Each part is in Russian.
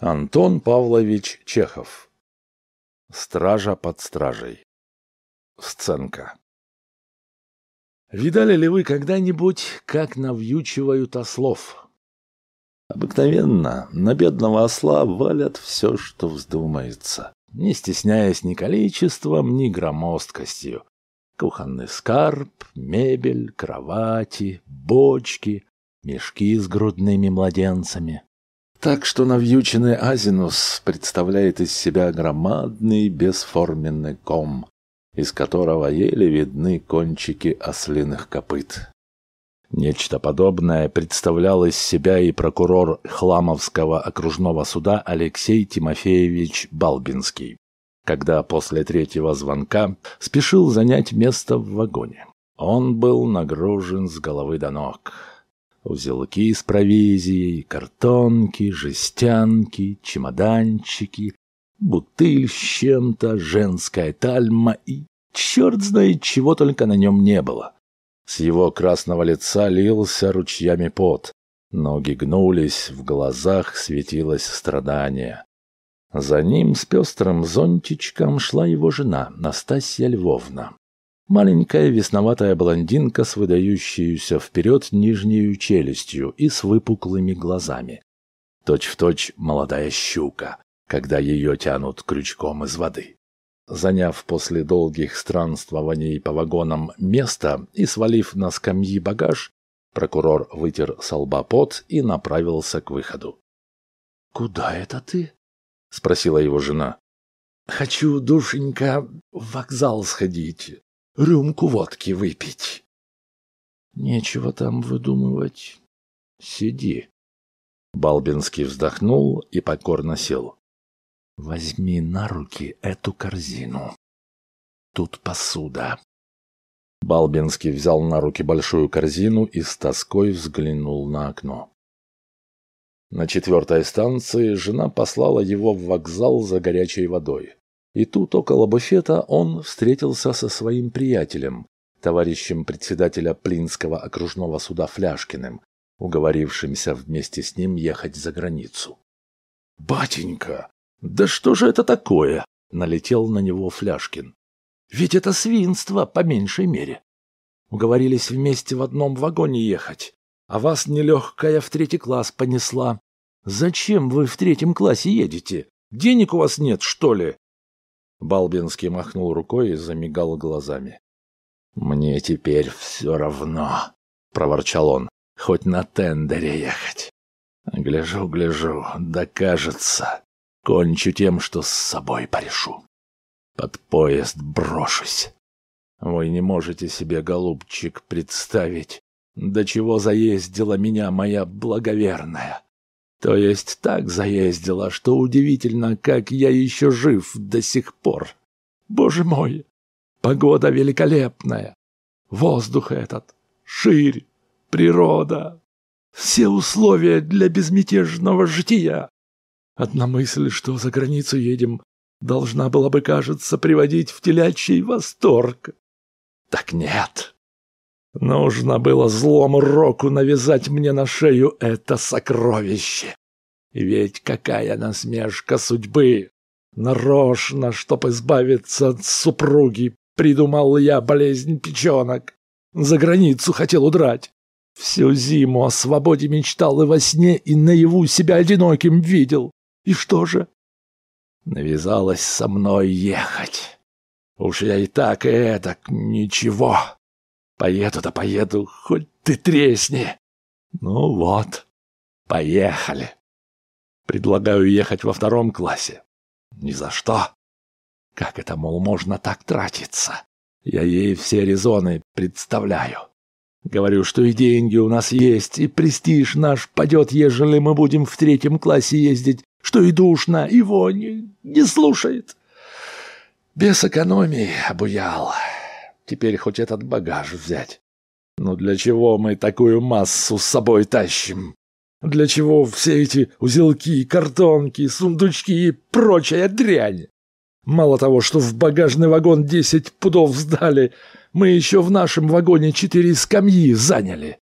Антон Павлович Чехов. Стража под стражей. Сценка. Видали ли вы когда-нибудь, как навьючивают ослов? Обыкновенно на бедного осла валят все, что вздумается, не стесняясь ни количеством, ни громоздкостью. Кухонный скарб, мебель, кровати, бочки, мешки с грудными младенцами. Так что навьюченный азинус представляет из себя громадный бесформенный ком, из которого еле видны кончики ослиных копыт. Нечто подобное представлял из себя и прокурор Хламовского окружного суда Алексей Тимофеевич Балбинский, когда после третьего звонка спешил занять место в вагоне. Он был нагружен с головы до ног. Узелки с провизией, картонки, жестянки, чемоданчики, бутыль с чем-то, женская тальма и черт знает чего только на нем не было. С его красного лица лился ручьями пот. Ноги гнулись, в глазах светилось страдание. За ним с пестрым зонтичком шла его жена, Настасья Львовна. Маленькая весноватая блондинка с выдающейся вперед нижней челюстью и с выпуклыми глазами. Точь-в-точь точь молодая щука, когда ее тянут крючком из воды. Заняв после долгих странствований по вагонам место и свалив на скамьи багаж, прокурор вытер с и направился к выходу. «Куда это ты?» — спросила его жена. «Хочу, душенька, в вокзал сходить рюмку водки выпить. Нечего там выдумывать. Сиди. Балбинский вздохнул и покорно сел. Возьми на руки эту корзину. Тут посуда. Балбинский взял на руки большую корзину и с тоской взглянул на окно. На четвертой станции жена послала его в вокзал за горячей водой. И тут около буфета он встретился со своим приятелем, товарищем председателя Плинского окружного суда Фляшкиным, уговорившимся вместе с ним ехать за границу. «Батенька, да что же это такое?» — налетел на него Фляшкин. «Ведь это свинство, по меньшей мере. Уговорились вместе в одном вагоне ехать, а вас нелегкая в третий класс понесла. Зачем вы в третьем классе едете? Денег у вас нет, что ли?» Балбинский махнул рукой и замигал глазами. «Мне теперь все равно», — проворчал он, — «хоть на тендере ехать. Гляжу, гляжу, да кончу тем, что с собой порешу. Под поезд брошусь. Вы не можете себе, голубчик, представить, до чего заездила меня моя благоверная. То есть так заездила, что удивительно, как я еще жив до сих пор. Боже мой, погода великолепная, воздух этот, ширь, природа, все условия для безмятежного жития. Одна мысль, что за границу едем, должна была бы, кажется, приводить в телячий восторг. Так нет. Нужно было злому року навязать мне на шею это сокровище. Ведь какая насмешка судьбы! Нарочно, чтоб избавиться от супруги, придумал я болезнь печенок. За границу хотел удрать. Всю зиму о свободе мечтал и во сне, и наяву себя одиноким видел. И что же? Навязалось со мной ехать. Уж я и так, и эдак, ничего. Поеду да поеду, хоть ты тресни. Ну вот, поехали. Предлагаю ехать во втором классе. Ни за что. Как это, мол, можно так тратиться? Я ей все резоны представляю. Говорю, что и деньги у нас есть, и престиж наш падет, ежели мы будем в третьем классе ездить, что и душно, его не, не слушает. Без экономии обуял. Теперь хоть этот багаж взять. Ну для чего мы такую массу с собой тащим? Для чего все эти узелки, картонки, сундучки и прочая дрянь? Мало того, что в багажный вагон десять пудов сдали, мы еще в нашем вагоне четыре скамьи заняли.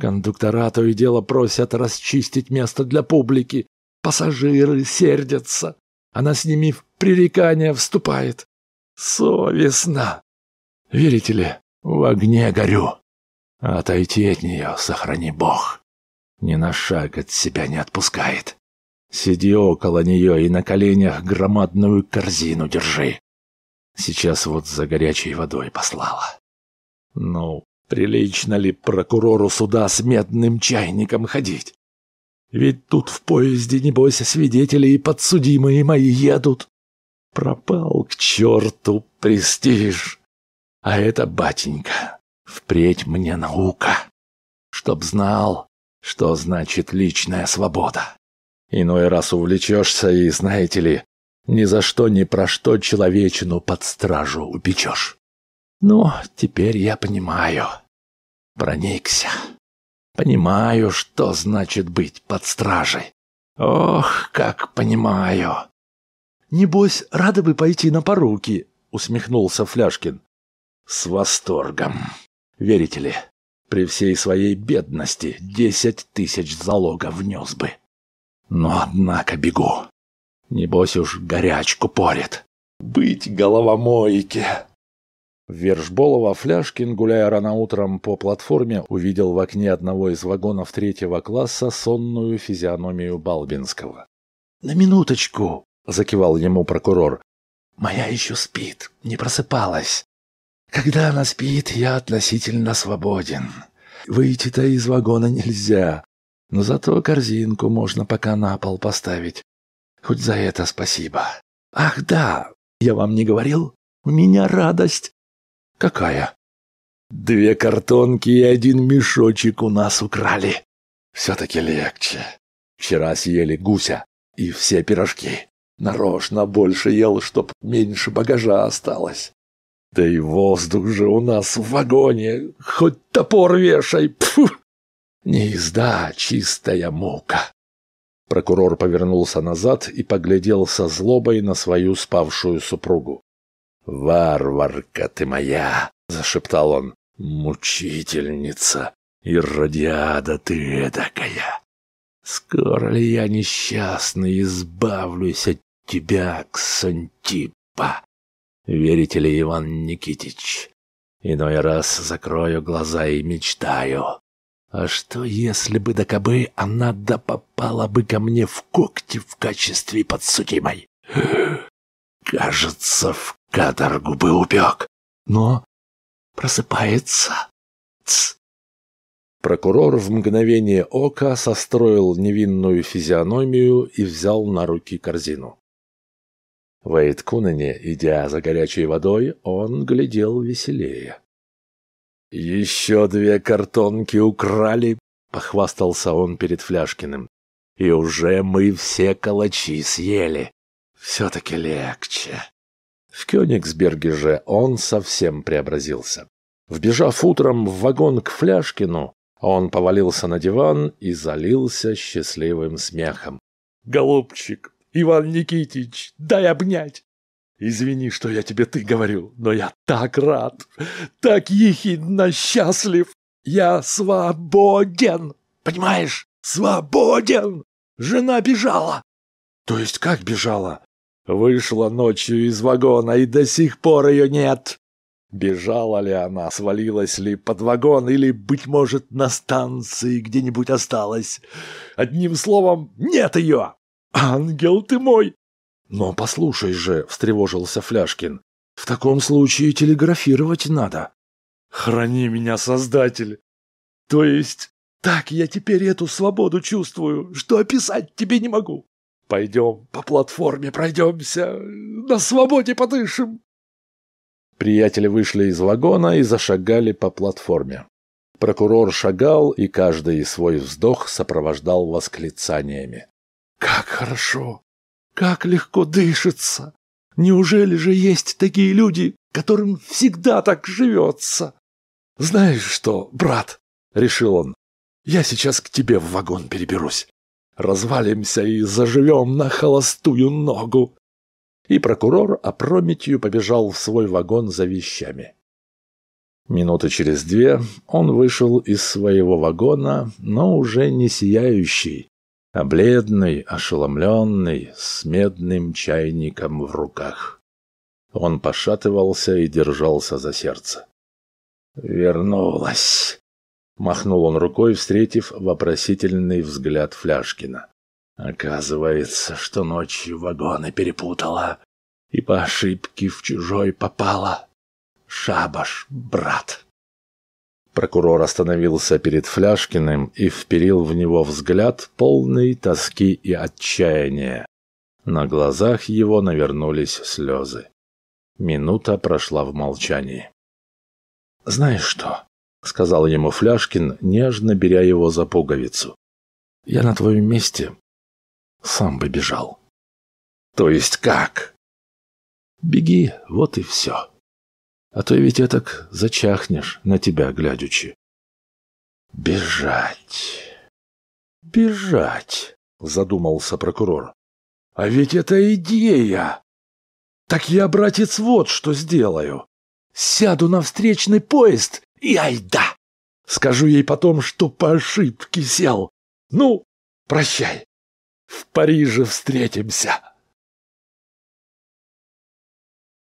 Кондуктора то и дело просят расчистить место для публики. Пассажиры сердятся. Она с ними в пререкание вступает. Совестно. Верите ли, в огне горю. Отойти от нее, сохрани Бог. Ни на шаг от себя не отпускает. Сиди около нее и на коленях громадную корзину держи. Сейчас вот за горячей водой послала. Ну, прилично ли прокурору суда с медным чайником ходить? Ведь тут в поезде, небось, свидетели и подсудимые мои едут. Пропал к черту престиж. А это, батенька, впредь мне наука. Чтоб знал, что значит личная свобода. Иной раз увлечешься и, знаете ли, ни за что ни про что человечину под стражу упечешь. Ну, теперь я понимаю. Проникся. Понимаю, что значит быть под стражей. Ох, как понимаю. Небось, рады бы пойти на поруки, усмехнулся Фляшкин. С восторгом. Верите ли, при всей своей бедности десять тысяч залога внес бы. Но однако бегу. Небось уж горячку порит. Быть головомойке. Вершболова Фляшкин, гуляя рано утром по платформе, увидел в окне одного из вагонов третьего класса сонную физиономию Балбинского. «На минуточку!» — закивал ему прокурор. «Моя еще спит, не просыпалась. Когда она спит, я относительно свободен. Выйти-то из вагона нельзя, но зато корзинку можно пока на пол поставить. Хоть за это спасибо. Ах да, я вам не говорил? У меня радость. Какая? Две картонки и один мешочек у нас украли. Все-таки легче. Вчера съели гуся и все пирожки. Нарочно больше ел, чтоб меньше багажа осталось. Да и воздух же у нас в вагоне, хоть топор вешай, пфу! Не езда, а чистая мука. Прокурор повернулся назад и поглядел со злобой на свою спавшую супругу. «Варварка ты моя!» — зашептал он. «Мучительница! Иродиада ты эдакая! Скоро ли я несчастный избавлюсь от тебя, Ксантипа?» Верите ли, Иван Никитич? Иной раз закрою глаза и мечтаю. А что, если бы да кабы она да попала бы ко мне в когти в качестве подсудимой? Кажется, в каторгу бы упек. Но просыпается. Ц. Прокурор в мгновение ока состроил невинную физиономию и взял на руки корзину. В Эйткунене, идя за горячей водой, он глядел веселее. «Еще две картонки украли», — похвастался он перед Фляшкиным. «И уже мы все калачи съели. Все-таки легче». В Кёнигсберге же он совсем преобразился. Вбежав утром в вагон к Фляшкину, он повалился на диван и залился счастливым смехом. «Голубчик, Иван Никитич, дай обнять. Извини, что я тебе ты говорю, но я так рад, так ехидно счастлив. Я свободен, понимаешь? Свободен. Жена бежала. То есть как бежала? Вышла ночью из вагона, и до сих пор ее нет. Бежала ли она, свалилась ли под вагон, или, быть может, на станции где-нибудь осталась. Одним словом, нет ее. «Ангел ты мой!» «Но послушай же», — встревожился Фляшкин, — «в таком случае телеграфировать надо». «Храни меня, Создатель!» «То есть так я теперь эту свободу чувствую, что описать тебе не могу. Пойдем по платформе пройдемся, на свободе подышим». Приятели вышли из вагона и зашагали по платформе. Прокурор шагал, и каждый свой вздох сопровождал восклицаниями. Как хорошо! Как легко дышится! Неужели же есть такие люди, которым всегда так живется? Знаешь что, брат, — решил он, — я сейчас к тебе в вагон переберусь. Развалимся и заживем на холостую ногу. И прокурор опрометью побежал в свой вагон за вещами. Минуты через две он вышел из своего вагона, но уже не сияющий, а бледный, ошеломленный, с медным чайником в руках. Он пошатывался и держался за сердце. «Вернулась!» — махнул он рукой, встретив вопросительный взгляд Фляшкина. «Оказывается, что ночью вагоны перепутала и по ошибке в чужой попала. Шабаш, брат!» Прокурор остановился перед Фляшкиным и вперил в него взгляд полный тоски и отчаяния. На глазах его навернулись слезы. Минута прошла в молчании. «Знаешь что?» — сказал ему Фляшкин, нежно беря его за пуговицу. «Я на твоем месте сам бы бежал». «То есть как?» «Беги, вот и все». А то ведь так зачахнешь на тебя глядячи. Бежать. Бежать, задумался прокурор. А ведь это идея. Так я, братец, вот что сделаю. Сяду на встречный поезд и айда. Скажу ей потом, что по ошибке сел. Ну, прощай. В Париже встретимся.